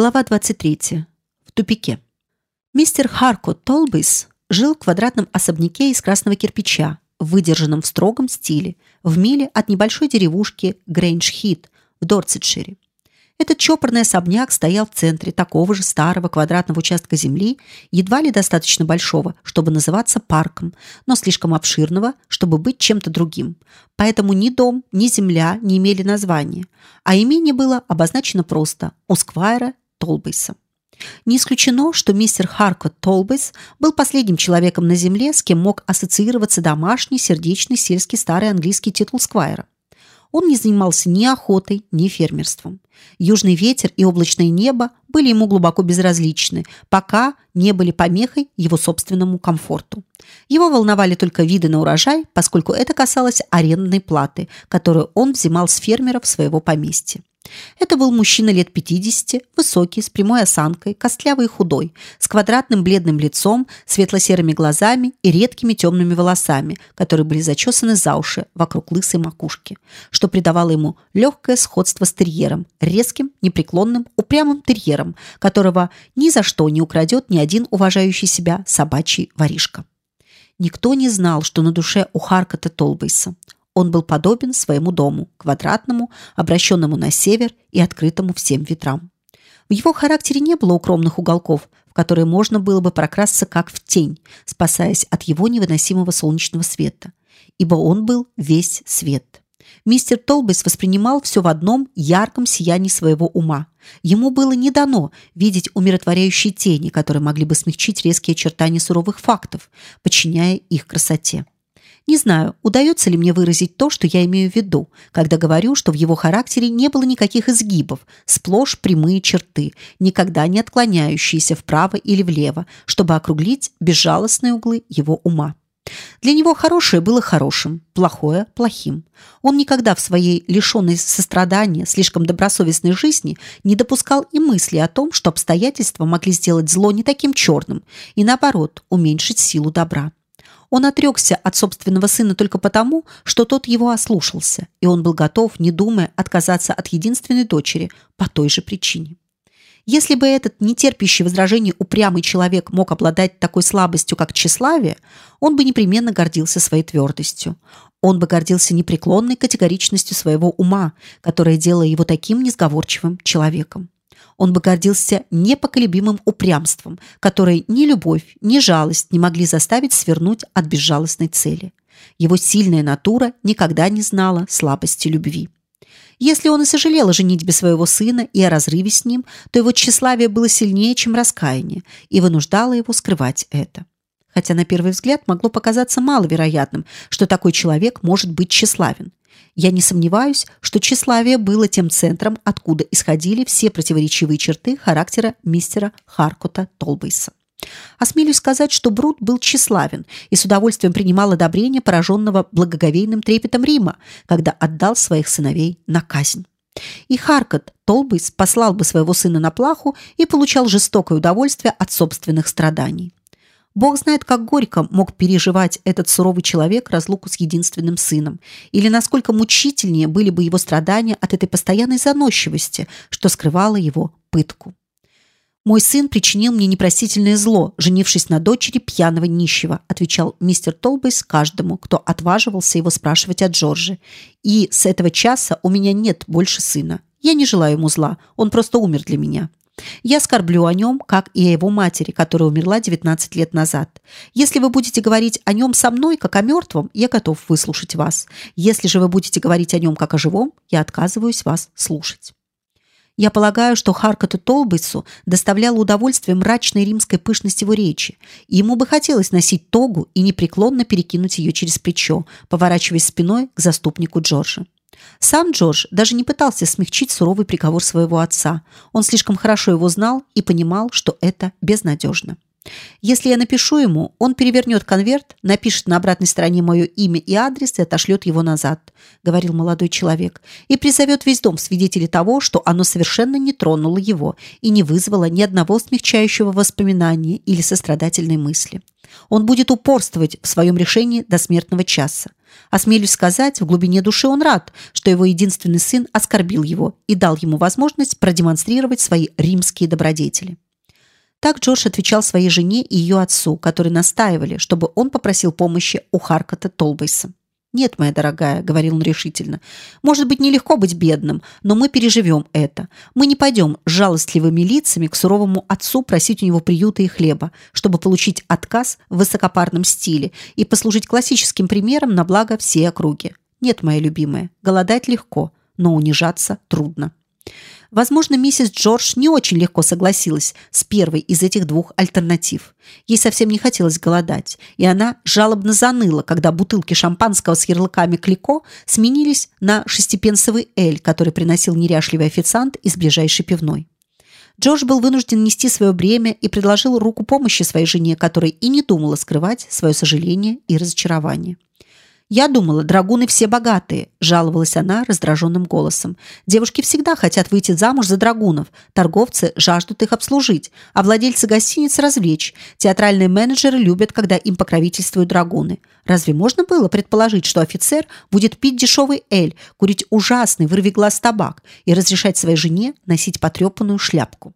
Глава 23. В тупике. Мистер Харкот Толбейс жил в квадратном особняке из красного кирпича, выдержанном в строгом стиле, в миле от небольшой деревушки Грейндж-Хит в Дорсетшире. Этот чопорный особняк стоял в центре такого же старого квадратного участка земли, едва ли достаточно большого, чтобы называться парком, но слишком обширного, чтобы быть чем-то другим. Поэтому ни дом, ни земля не имели названия, а имение было обозначено просто у Сквайра Толбейса. Не исключено, что мистер Харкот Толбейс был последним человеком на земле, с кем мог ассоциироваться домашний, сердечный, сельский старый английский титул Сквайра. Он не занимался ни охотой, ни фермерством. Южный ветер и облачное небо были ему глубоко безразличны, пока не были помехой его собственному комфорту. Его волновали только виды на урожай, поскольку это касалось арендной платы, которую он взимал с фермеров своего поместья. Это был мужчина лет 50, высокий, с прямой осанкой, костлявый и худой, с квадратным бледным лицом, светло-серыми глазами и редкими темными волосами, которые были зачесаны за уши вокруг лысой макушки, что придавало ему легкое сходство с терьером, резким, непреклонным, упрямым терьером, которого ни за что не украдет ни один уважающий себя собачий воришка. Никто не знал, что на душе у Харкота Толбейса. Он был подобен своему дому, квадратному, обращенному на север и открытому всем ветрам. В его характере не было укромных уголков, в которые можно было бы прокрасться как в тень, спасаясь от его невыносимого солнечного света, ибо он был весь свет. Мистер Толбейс воспринимал все в одном ярком сиянии своего ума. Ему было не дано видеть умиротворяющие тени, которые могли бы смягчить резкие очертания суровых фактов, подчиняя их красоте. Не знаю, удается ли мне выразить то, что я имею в виду, когда говорю, что в его характере не было никаких изгибов, сплошь прямые черты, никогда не отклоняющиеся вправо или влево, чтобы округлить безжалостные углы его ума. Для него хорошее было хорошим, плохое – плохим. Он никогда в своей лишенной сострадания, слишком добросовестной жизни не допускал и мысли о том, что обстоятельства могли сделать зло не таким черным и, наоборот, уменьшить силу добра. Он отрекся от собственного сына только потому, что тот его ослушался, и он был готов, не думая, отказаться от единственной дочери по той же причине. Если бы этот нетерпящий возражений упрямый человек мог обладать такой слабостью, как тщеславие, он бы непременно гордился своей твердостью. Он бы гордился непреклонной категоричностью своего ума, которая делала его таким несговорчивым человеком он бы гордился непоколебимым упрямством, которое ни любовь, ни жалость не могли заставить свернуть от безжалостной цели. Его сильная натура никогда не знала слабости любви. Если он и сожалел о женитьбе своего сына и о разрыве с ним, то его тщеславие было сильнее, чем раскаяние, и вынуждало его скрывать это. Хотя на первый взгляд могло показаться маловероятным, что такой человек может быть тщеславен. Я не сомневаюсь, что тщеславие было тем центром, откуда исходили все противоречивые черты характера мистера Харкота Толбейса. Осмелюсь сказать, что Брут был тщеславен и с удовольствием принимал одобрение пораженного благоговейным трепетом Рима, когда отдал своих сыновей на казнь. И Харкот Толбейс послал бы своего сына на плаху и получал жестокое удовольствие от собственных страданий. Бог знает, как горько мог переживать этот суровый человек разлуку с единственным сыном, или насколько мучительнее были бы его страдания от этой постоянной заносчивости, что скрывало его пытку. Мой сын причинил мне непростительное зло, женившись на дочери пьяного нищего, отвечал мистер Толбейс каждому, кто отваживался его спрашивать о Джорже. И с этого часа у меня нет больше сына. Я не желаю ему зла, он просто умер для меня. Я скорблю о нем, как и о его матери, которая умерла 19 лет назад. Если вы будете говорить о нем со мной, как о мертвом, я готов выслушать вас. Если же вы будете говорить о нем, как о живом, я отказываюсь вас слушать. Я полагаю, что Харкоту Толбейсу доставляло удовольствие мрачной римской пышность его речи, и ему бы хотелось носить тогу и непреклонно перекинуть ее через плечо, поворачиваясь спиной к заступнику Джорджа. Сам Джордж даже не пытался смягчить суровый приговор своего отца. Он слишком хорошо его знал и понимал, что это безнадежно. Если я напишу ему, он перевернет конверт, напишет на обратной стороне мое имя и адрес и отошлет его назад, говорил молодой человек, и призовет весь дом свидетелей того, что оно совершенно не тронуло его и не вызвало ни одного смягчающего воспоминания или сострадательной мысли. Он будет упорствовать в своем решении до смертного часа. Осмелюсь сказать, в глубине души он рад, что его единственный сын оскорбил его и дал ему возможность продемонстрировать свои римские добродетели. Так Джордж отвечал своей жене и ее отцу, которые настаивали, чтобы он попросил помощи у Харкота Толбейса. «Нет, моя дорогая», — говорил он решительно, — «может быть, нелегко быть бедным, но мы переживем это. Мы не пойдем жалостливыми лицами к суровому отцу просить у него приюта и хлеба, чтобы получить отказ в высокопарном стиле и послужить классическим примером на благо всей округи. Нет, моя любимая, голодать легко, но унижаться трудно». Возможно, миссис Джордж не очень легко согласилась с первой из этих двух альтернатив. Ей совсем не хотелось голодать, и она жалобно заныла, когда бутылки шампанского с ярлыками Клико сменились на шестипенсовый эль, который приносил неряшливый официант из ближайшей пивной. Джордж был вынужден нести свое бремя и предложил руку помощи своей жене, которая и не думала скрывать свое сожаление и разочарование. «Я думала, драгуны все богатые», – жаловалась она раздраженным голосом. «Девушки всегда хотят выйти замуж за драгунов. Торговцы жаждут их обслужить, а владельцы гостиниц развлечь. Театральные менеджеры любят, когда им покровительствуют драгуны. Разве можно было предположить, что офицер будет пить дешевый эль, курить ужасный вырвиглаз табак и разрешать своей жене носить потрепанную шляпку?»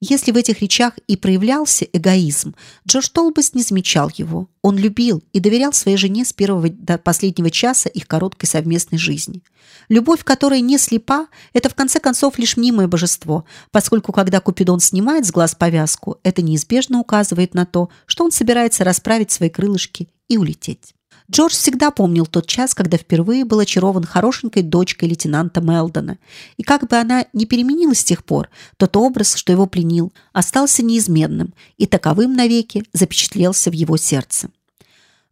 Если в этих речах и проявлялся эгоизм, Джордж Толбас не замечал его. Он любил и доверял своей жене с первого до последнего часа их короткой совместной жизни. Любовь, которая не слепа, это в конце концов лишь мнимое божество, поскольку когда Купидон снимает с глаз повязку, это неизбежно указывает на то, что он собирается расправить свои крылышки и улететь. Джордж всегда помнил тот час, когда впервые был очарован хорошенькой дочкой лейтенанта Мелдона. И как бы она ни переменилась с тех пор, тот образ, что его пленил, остался неизменным и таковым навеки запечатлелся в его сердце.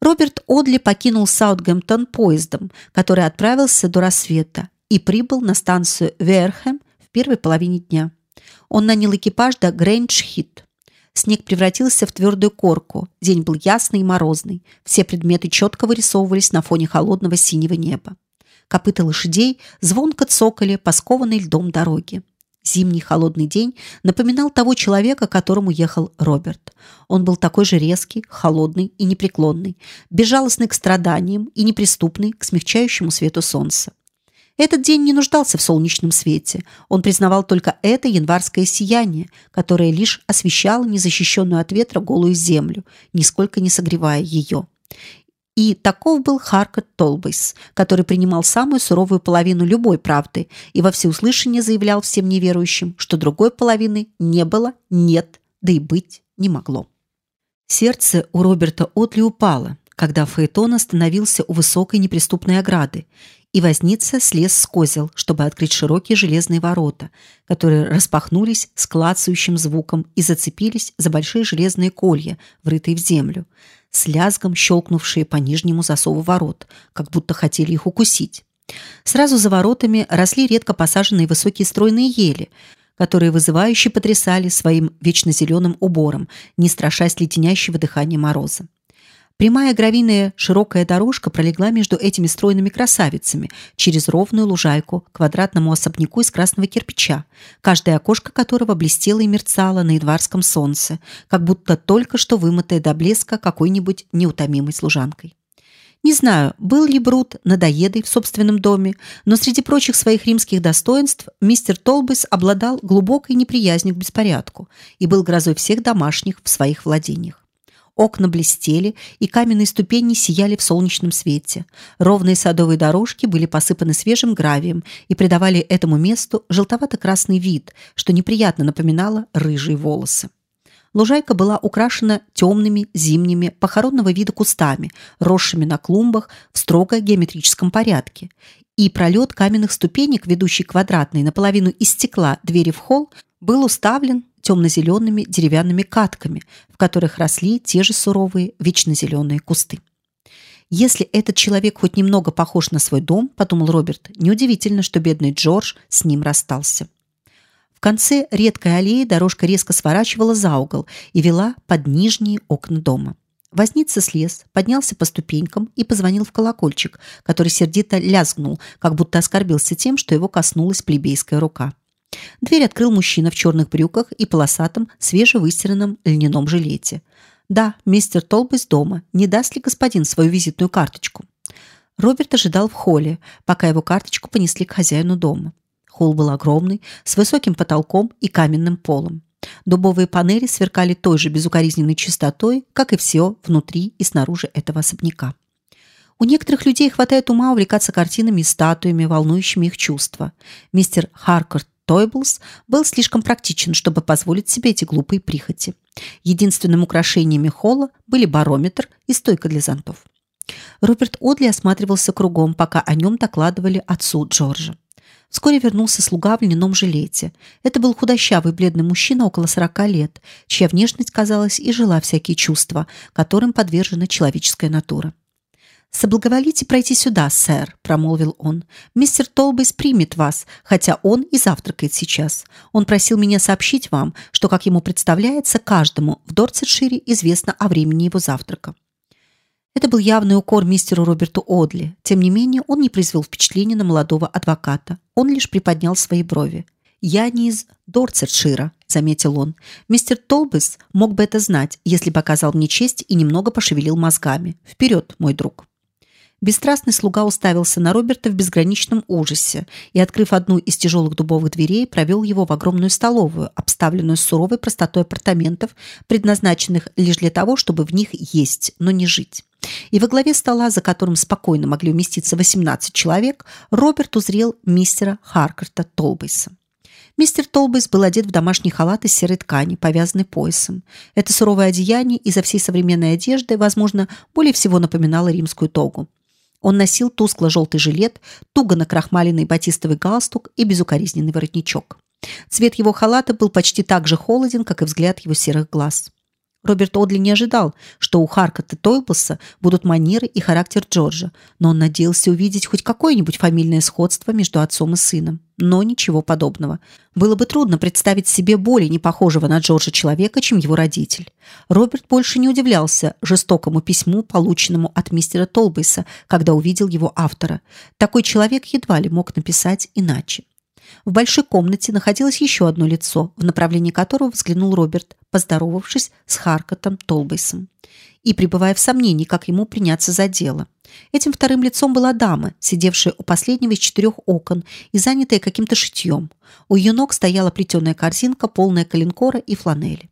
Роберт Одли покинул Саутгемптон поездом, который отправился до рассвета и прибыл на станцию Верхэм в первой половине дня. Он нанял экипаж до Грэндж-Хит. Снег превратился в твердую корку. День был ясный и морозный. Все предметы четко вырисовывались на фоне холодного синего неба. Копыта лошадей звонко цокали по скованной льдом дороге. Зимний холодный день напоминал того человека, которому ехал Роберт. Он был такой же резкий, холодный и непреклонный, безжалостный к страданиям и неприступный к смягчающему свету солнца. Этот день не нуждался в солнечном свете. Он признавал только это январское сияние, которое лишь освещало незащищенную от ветра голую землю, нисколько не согревая ее. И таков был Харкот Толбейс, который принимал самую суровую половину любой правды и во всеуслышание заявлял всем неверующим, что другой половины не было, нет, да и быть не могло. Сердце у Роберта Отли упало, когда Фаэтон остановился у высокой неприступной ограды, и возница слез с козел, чтобы открыть широкие железные ворота, которые распахнулись с клацающим звуком и зацепились за большие железные колья, врытые в землю, с лязгом щелкнувшие по нижнему засову ворот, как будто хотели их укусить. Сразу за воротами росли редко посаженные высокие стройные ели, которые вызывающе потрясали своим вечно зеленым убором, не страшась леденящего дыхания мороза. Прямая гравийная широкая дорожка пролегла между этими стройными красавицами через ровную лужайку к квадратному особняку из красного кирпича, каждое окошко которого блестело и мерцало на январском солнце, как будто только что вымытое до блеска какой-нибудь неутомимой служанкой. Не знаю, был ли Брут надоедой в собственном доме, но среди прочих своих римских достоинств мистер Толбейс обладал глубокой неприязнью к беспорядку и был грозой всех домашних в своих владениях. Окна блестели, и каменные ступени сияли в солнечном свете. Ровные садовые дорожки были посыпаны свежим гравием и придавали этому месту желтовато-красный вид, что неприятно напоминало рыжие волосы. Лужайка была украшена темными зимними похоронного вида кустами, росшими на клумбах в строго геометрическом порядке. И пролет каменных ступенек, ведущий квадратной наполовину из стекла двери в холл, был уставлен темно-зелеными деревянными катками, в которых росли те же суровые вечно зеленые кусты. Если этот человек хоть немного похож на свой дом, подумал Роберт, неудивительно, что бедный Джордж с ним расстался. В конце редкой аллеи дорожка резко сворачивала за угол и вела под нижние окна дома. Возница слез, поднялся по ступенькам и позвонил в колокольчик, который сердито лязгнул, как будто оскорбился тем, что его коснулась плебейская рука. Дверь открыл мужчина в черных брюках и полосатом, свежевыстиранном льняном жилете. «Да, мистер Толбейс дома. Не даст ли господин свою визитную карточку?» Роберт ожидал в холле, пока его карточку понесли к хозяину дома. Холл был огромный, с высоким потолком и каменным полом. Дубовые панели сверкали той же безукоризненной чистотой, как и все внутри и снаружи этого особняка. У некоторых людей хватает ума увлекаться картинами и статуями, волнующими их чувства. Мистер Харкорт Тойблс был слишком практичен, чтобы позволить себе эти глупые прихоти. Единственным украшениями холла были барометр и стойка для зонтов. Роберт Одли осматривался кругом, пока о нем докладывали отцу Джорджа. Вскоре вернулся слуга в льняном жилете. Это был худощавый бледный мужчина около сорока лет, чья внешность, казалось, и жила всякие чувства, которым подвержена человеческая натура. «Соблаговолите пройти сюда, сэр», — промолвил он. «Мистер Толбейс примет вас, хотя он и завтракает сейчас. Он просил меня сообщить вам, что, как ему представляется, каждому в Дорсетшире известно о времени его завтрака». Это был явный укор мистеру Роберту Одли. Тем не менее, он не произвел впечатления на молодого адвоката. Он лишь приподнял свои брови. «Я не из Дорсетшира», — заметил он. «Мистер Толбейс мог бы это знать, если бы оказал мне честь и немного пошевелил мозгами. Вперед, мой друг». Бесстрастный слуга уставился на Роберта в безграничном ужасе и, открыв одну из тяжелых дубовых дверей, провел его в огромную столовую, обставленную суровой простотой апартаментов, предназначенных лишь для того, чтобы в них есть, но не жить. И во главе стола, за которым спокойно могли уместиться 18 человек, Роберт узрел мистера Харкарта Толбейса. Мистер Толбейс был одет в домашний халат из серой ткани, повязанный поясом. Это суровое одеяние из-за всей современной одежды, возможно, более всего напоминало римскую тогу. Он носил тускло-желтый жилет, туго накрахмаленный батистовый галстук и безукоризненный воротничок. Цвет его халата был почти так же холоден, как и взгляд его серых глаз. Роберт Одли не ожидал, что у Харкота Тойблса будут манеры и характер Джорджа, но он надеялся увидеть хоть какое-нибудь фамильное сходство между отцом и сыном. Но ничего подобного. Было бы трудно представить себе более непохожего на Джорджа человека, чем его родитель. Роберт больше не удивлялся жестокому письму, полученному от мистера Толбейса, когда увидел его автора. Такой человек едва ли мог написать иначе. В большой комнате находилось еще одно лицо, в направлении которого взглянул Роберт, поздоровавшись с Харкотом Толбейсом и пребывая в сомнении, как ему приняться за дело. Этим вторым лицом была дама, сидевшая у последнего из четырех окон и занятая каким-то шитьем. У ее ног стояла плетеная корзинка, полная коленкора и фланели.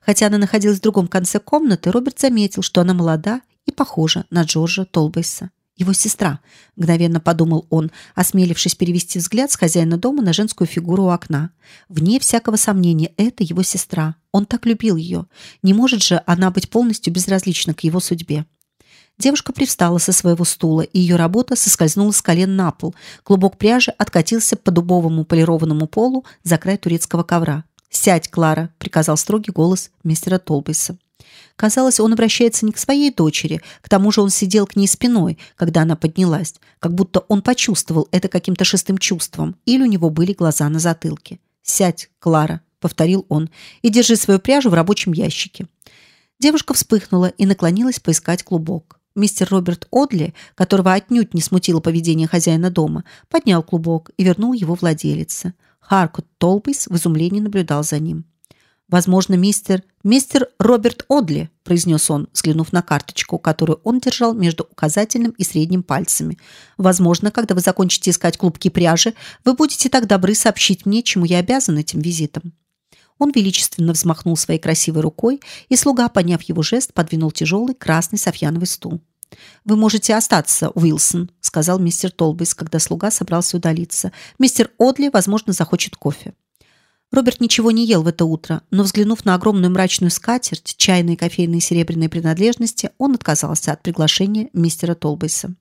Хотя она находилась в другом конце комнаты, Роберт заметил, что она молода и похожа на Джорджа Толбейса. Его сестра, мгновенно подумал он, осмелившись перевести взгляд с хозяина дома на женскую фигуру у окна. Вне всякого сомнения, это его сестра. Он так любил ее. Не может же она быть полностью безразлична к его судьбе. Девушка привстала со своего стула, и ее работа соскользнула с колен на пол. Клубок пряжи откатился по дубовому полированному полу за край турецкого ковра. «Сядь, Клара», — приказал строгий голос мистера Толбейса. Казалось, он обращается не к своей дочери, к тому же он сидел к ней спиной, когда она поднялась, как будто он почувствовал это каким-то шестым чувством, или у него были глаза на затылке. «Сядь, Клара», — повторил он, — «и держи свою пряжу в рабочем ящике». Девушка вспыхнула и наклонилась поискать клубок. Мистер Роберт Одли, которого отнюдь не смутило поведение хозяина дома, поднял клубок и вернул его владелице. Харкот Толбейс в изумлении наблюдал за ним. Возможно, мистер мистер Роберт Одли, произнес он, взглянув на карточку, которую он держал между указательным и средним пальцами. Возможно, когда вы закончите искать клубки пряжи, вы будете так добры сообщить мне, чему я обязан этим визитом. Он величественно взмахнул своей красивой рукой, и слуга, поняв его жест, подвинул тяжелый красный софьяновый стул. Вы можете остаться, Уилсон, сказал мистер Толбейс, когда слуга собрался удалиться. Мистер Одли, возможно, захочет кофе. Роберт ничего не ел в это утро, но взглянув на огромную мрачную скатерть, чайные, кофейные серебряные принадлежности, он отказался от приглашения мистера Толбейса.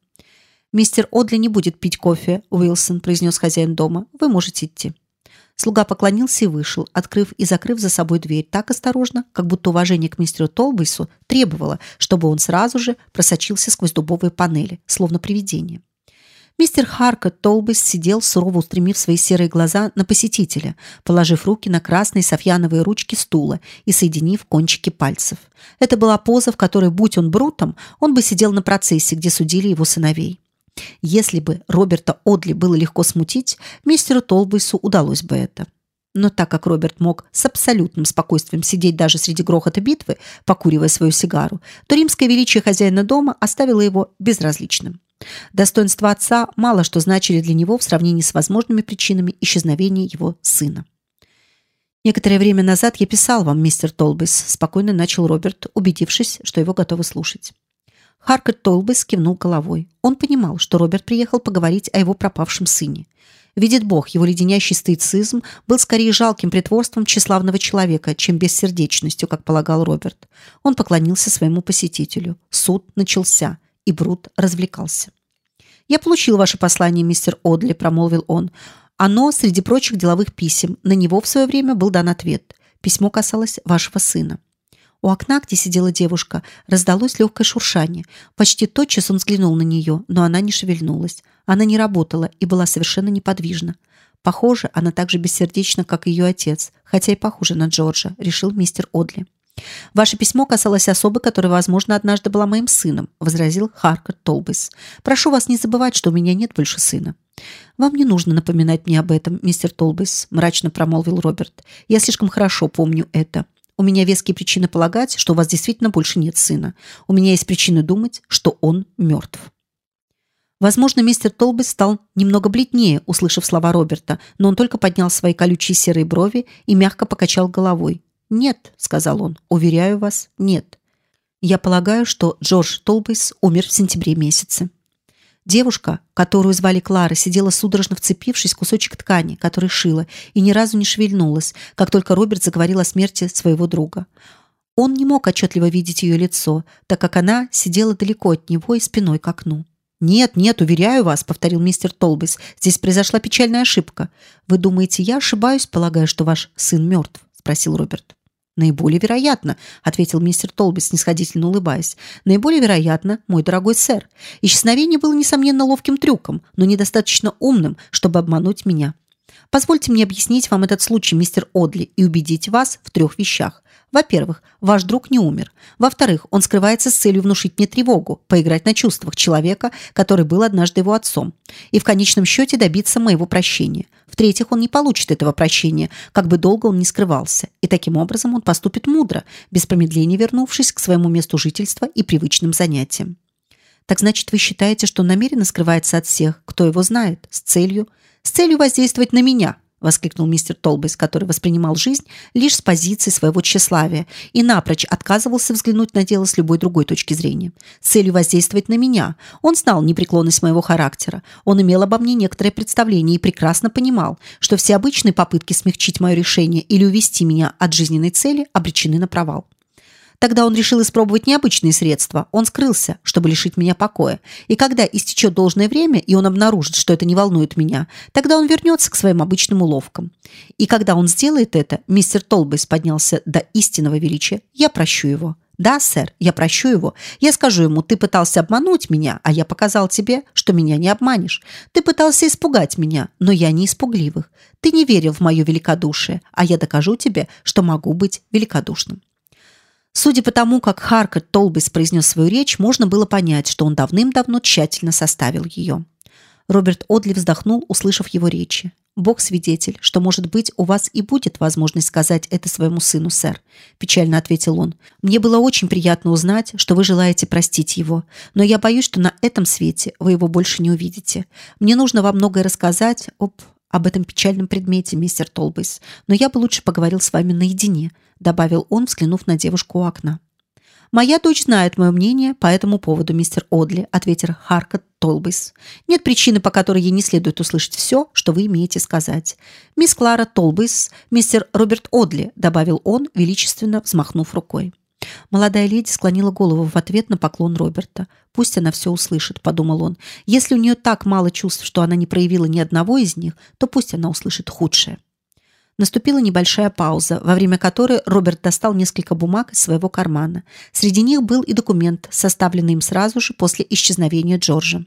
Мистер Одли не будет пить кофе, Уилсон, произнес хозяин дома. Вы можете идти. Слуга поклонился и вышел, открыв и закрыв за собой дверь так осторожно, как будто уважение к мистеру Толбейсу требовало, чтобы он сразу же просочился сквозь дубовые панели, словно привидение. Мистер Харкот Толбейс сидел, сурово устремив свои серые глаза на посетителя, положив руки на красные софьяновые ручки стула и соединив кончики пальцев. Это была поза, в которой, будь он брутом, он бы сидел на процессе, где судили его сыновей. Если бы Роберта Одли было легко смутить, мистеру Толбейсу удалось бы это. Но так как Роберт мог с абсолютным спокойствием сидеть даже среди грохота битвы, покуривая свою сигару, то римское величие хозяина дома оставило его безразличным. Достоинства отца мало что значили для него в сравнении с возможными причинами исчезновения его сына. Некоторое время назад я писал вам, мистер Толбис, спокойно начал Роберт, убедившись, что его готовы слушать. Харкет Толбис кивнул головой. Он понимал, что Роберт приехал поговорить о его пропавшем сыне. Видит Бог, его леденящий стоицизм был скорее жалким притворством тщеславного человека, чем бессердечностью, как полагал Роберт. Он поклонился своему посетителю. Суд начался, и Брут развлекался. «Я получил ваше послание, мистер Одли», — промолвил он. «Оно среди прочих деловых писем. На него в свое время был дан ответ. Письмо касалось вашего сына». У окна, где сидела девушка, раздалось легкое шуршание. Почти тотчас он взглянул на нее, но она не шевельнулась. Она не работала и была совершенно неподвижна. Похоже, она так же бессердечна, как ее отец, хотя и похожа на Джорджа, решил мистер Одли. Ваше письмо касалось особы, которая, возможно, однажды была моим сыном, возразил Харкот Толбис. Прошу вас не забывать, что у меня нет больше сына. Вам не нужно напоминать мне об этом, мистер Толбис, мрачно промолвил Роберт. Я слишком хорошо помню это. У меня веские причины полагать, что у вас действительно больше нет сына. У меня есть причины думать, что он мертв. Возможно, мистер Толбис стал немного бледнее, услышав слова Роберта, но он только поднял свои колючие серые брови и мягко покачал головой. «Нет», — сказал он, — «уверяю вас, нет. Я полагаю, что Джордж Толбис умер в сентябре месяце». Девушка, которую звали Клара, сидела судорожно вцепившись в кусочек ткани, который шила, и ни разу не шевельнулась, как только Роберт заговорил о смерти своего друга. Он не мог отчетливо видеть ее лицо, так как она сидела далеко от него и спиной к окну. «Нет, нет, уверяю вас», — повторил мистер Толбис, — «здесь произошла печальная ошибка. Вы думаете, я ошибаюсь, полагая, что ваш сын мертв?» — спросил Роберт. Наиболее вероятно, ответил мистер Толбис, снисходительно улыбаясь. Наиболее вероятно, мой дорогой сэр. Исчезновение было несомненно ловким трюком, но недостаточно умным, чтобы обмануть меня. Позвольте мне объяснить вам этот случай, мистер Одли, и убедить вас в трех вещах. Во-первых, ваш друг не умер. Во-вторых, он скрывается с целью внушить мне тревогу, поиграть на чувствах человека, который был однажды его отцом, и в конечном счете добиться моего прощения. В-третьих, он не получит этого прощения, как бы долго он ни скрывался, и таким образом он поступит мудро, без промедления вернувшись к своему месту жительства и привычным занятиям. Так значит, вы считаете, что он намеренно скрывается от всех, кто его знает, с целью, с целью воздействовать на меня, воскликнул мистер Толбейс, который воспринимал жизнь лишь с позиции своего тщеславия и напрочь отказывался взглянуть на дело с любой другой точки зрения. С целью воздействовать на меня. Он знал непреклонность моего характера. Он имел обо мне некоторое представление и прекрасно понимал, что все обычные попытки смягчить мое решение или увести меня от жизненной цели обречены на провал. Тогда он решил испробовать необычные средства. Он скрылся, чтобы лишить меня покоя. И когда истечет должное время, и он обнаружит, что это не волнует меня, тогда он вернется к своим обычным уловкам. И когда он сделает это, мистер Толбейс поднялся до истинного величия, я прощу его. Да, сэр, я прощу его. Я скажу ему, ты пытался обмануть меня, а я показал тебе, что меня не обманешь. Ты пытался испугать меня, но я не испугливых. Ты не верил в мое великодушие, а я докажу тебе, что могу быть великодушным. Судя по тому, как Харкот Толбис произнес свою речь, можно было понять, что он давным-давно тщательно составил ее. Роберт Одли вздохнул, услышав его речи. Бог свидетель, что, может быть, у вас и будет возможность сказать это своему сыну, сэр, печально ответил он. Мне было очень приятно узнать, что вы желаете простить его, но я боюсь, что на этом свете вы его больше не увидите. Мне нужно вам многое рассказать об об этом печальном предмете, мистер Толбейс, но я бы лучше поговорил с вами наедине, добавил он, взглянув на девушку у окна. Моя дочь знает мое мнение по этому поводу, мистер Одли, ответил Харкот Толбейс. Нет причины, по которой ей не следует услышать все, что вы имеете сказать. Мисс Клара Толбейс, мистер Роберт Одли, добавил он, величественно взмахнув рукой. Молодая леди склонила голову в ответ на поклон Роберта. Пусть она все услышит, подумал он. Если у нее так мало чувств, что она не проявила ни одного из них, то пусть она услышит худшее. Наступила небольшая пауза, во время которой Роберт достал несколько бумаг из своего кармана. Среди них был и документ, составленный им сразу же после исчезновения Джорджа.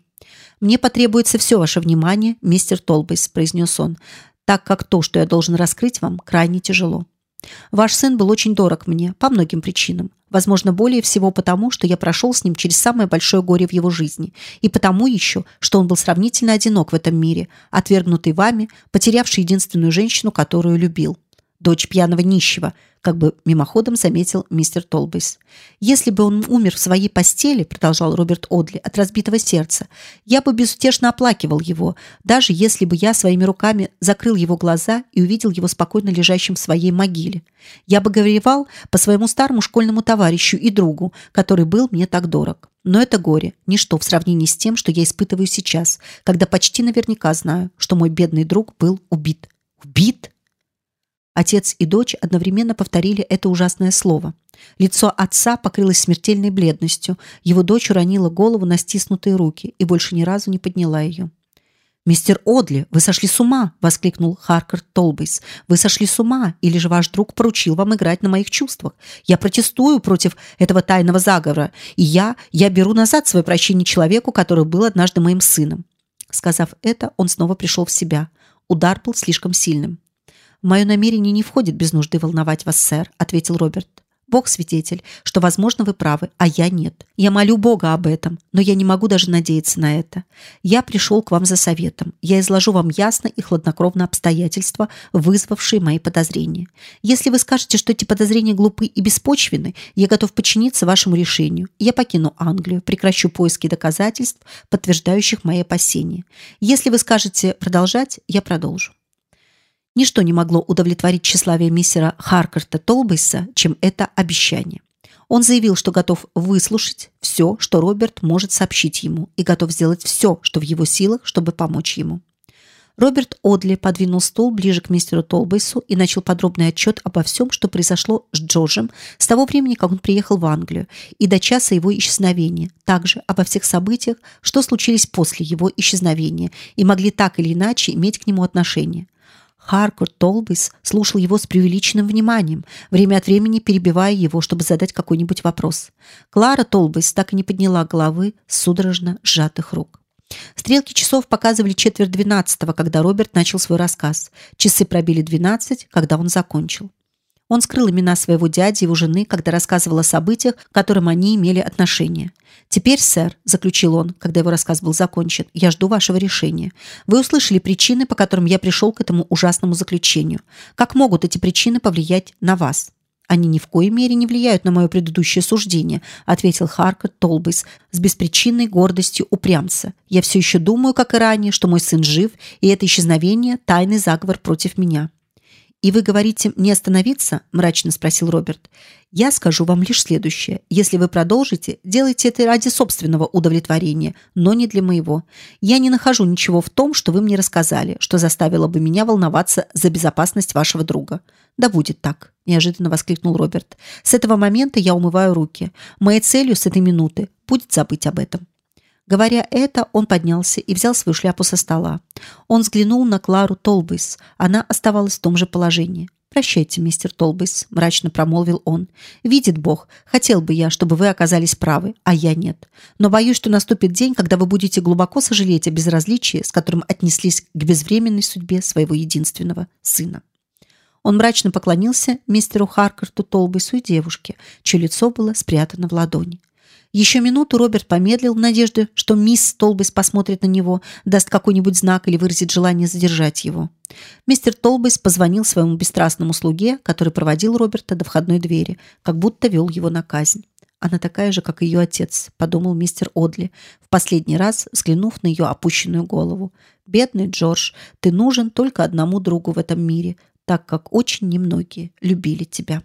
Мне потребуется все ваше внимание, мистер Толбейс, произнес он, так как то, что я должен раскрыть вам, крайне тяжело. Ваш сын был очень дорог мне по многим причинам. Возможно, более всего потому, что я прошел с ним через самое большое горе в его жизни, и потому еще, что он был сравнительно одинок в этом мире, отвергнутый вами, потерявший единственную женщину, которую любил. Дочь пьяного нищего, как бы мимоходом заметил мистер Толбейс. Если бы он умер в своей постели, продолжал Роберт Одли, от разбитого сердца, я бы безутешно оплакивал его, даже если бы я своими руками закрыл его глаза и увидел его спокойно лежащим в своей могиле. Я бы горевал по своему старому школьному товарищу и другу, который был мне так дорог. Но это горе ничто в сравнении с тем, что я испытываю сейчас, когда почти наверняка знаю, что мой бедный друг был убит. Убит? Отец и дочь одновременно повторили это ужасное слово. Лицо отца покрылось смертельной бледностью. Его дочь уронила голову на стиснутые руки и больше ни разу не подняла ее. «Мистер Одли, вы сошли с ума!» — воскликнул Харкер Толбейс. «Вы сошли с ума, или же ваш друг поручил вам играть на моих чувствах? Я протестую против этого тайного заговора, и я, я беру назад свое прощение человеку, который был однажды моим сыном». Сказав это, он снова пришел в себя. Удар был слишком сильным. «В мое намерение не входит без нужды волновать вас, сэр», — ответил Роберт. Бог свидетель, что, возможно, вы правы, а я нет. Я молю Бога об этом, но я не могу даже надеяться на это. Я пришел к вам за советом. Я изложу вам ясно и хладнокровно обстоятельства, вызвавшие мои подозрения. Если вы скажете, что эти подозрения глупы и беспочвенны, я готов подчиниться вашему решению. Я покину Англию, прекращу поиски доказательств, подтверждающих мои опасения. Если вы скажете продолжать, я продолжу. Ничто не могло удовлетворить тщеславие мистера Харкарта Толбейса, чем это обещание. Он заявил, что готов выслушать все, что Роберт может сообщить ему, и готов сделать все, что в его силах, чтобы помочь ему. Роберт Одли подвинул стул ближе к мистеру Толбейсу и начал подробный отчет обо всем, что произошло с Джорджем с того времени, как он приехал в Англию, и до часа его исчезновения, также обо всех событиях, что случились после его исчезновения и могли так или иначе иметь к нему отношение. Харкорт Толбейс слушал его с преувеличенным вниманием, время от времени перебивая его, чтобы задать какой-нибудь вопрос. Клара Толбейс так и не подняла головы с судорожно сжатых рук. Стрелки часов показывали четверть двенадцатого, когда Роберт начал свой рассказ. Часы пробили двенадцать, когда он закончил. Он скрыл имена своего дяди и его жены, когда рассказывал о событиях, к которым они имели отношение. Теперь, сэр, заключил он, когда его рассказ был закончен, я жду вашего решения. Вы услышали причины, по которым я пришел к этому ужасному заключению. Как могут эти причины повлиять на вас? Они ни в коей мере не влияют на мое предыдущее суждение, ответил Харкот Толбейс с беспричинной гордостью упрямца. Я все еще думаю, как и ранее, что мой сын жив, и это исчезновение тайный заговор против меня. И вы говорите не остановиться? мрачно спросил Роберт. Я скажу вам лишь следующее: если вы продолжите, делайте это ради собственного удовлетворения, но не для моего. Я не нахожу ничего в том, что вы мне рассказали, что заставило бы меня волноваться за безопасность вашего друга. Да будет так, неожиданно воскликнул Роберт. С этого момента я умываю руки. Моей целью с этой минуты будет забыть об этом. Говоря это, он поднялся и взял свою шляпу со стола. Он взглянул на Клару Толбейс. Она оставалась в том же положении. Прощайте, мистер Толбейс, мрачно промолвил он. Видит Бог, хотел бы я, чтобы вы оказались правы, а я нет. Но боюсь, что наступит день, когда вы будете глубоко сожалеть о безразличии, с которым отнеслись к безвременной судьбе своего единственного сына. Он мрачно поклонился мистеру Харкарту Толбейсу и девушке, чье лицо было спрятано в ладони. Еще минуту Роберт помедлил в надежде, что мисс Толбейс посмотрит на него, даст какой-нибудь знак или выразит желание задержать его. Мистер Толбейс позвонил своему бесстрастному слуге, который проводил Роберта до входной двери, как будто вел его на казнь. Она такая же, как ее отец, подумал мистер Одли, в последний раз взглянув на ее опущенную голову. Бедный Джордж, ты нужен только одному другу в этом мире, так как очень немногие любили тебя.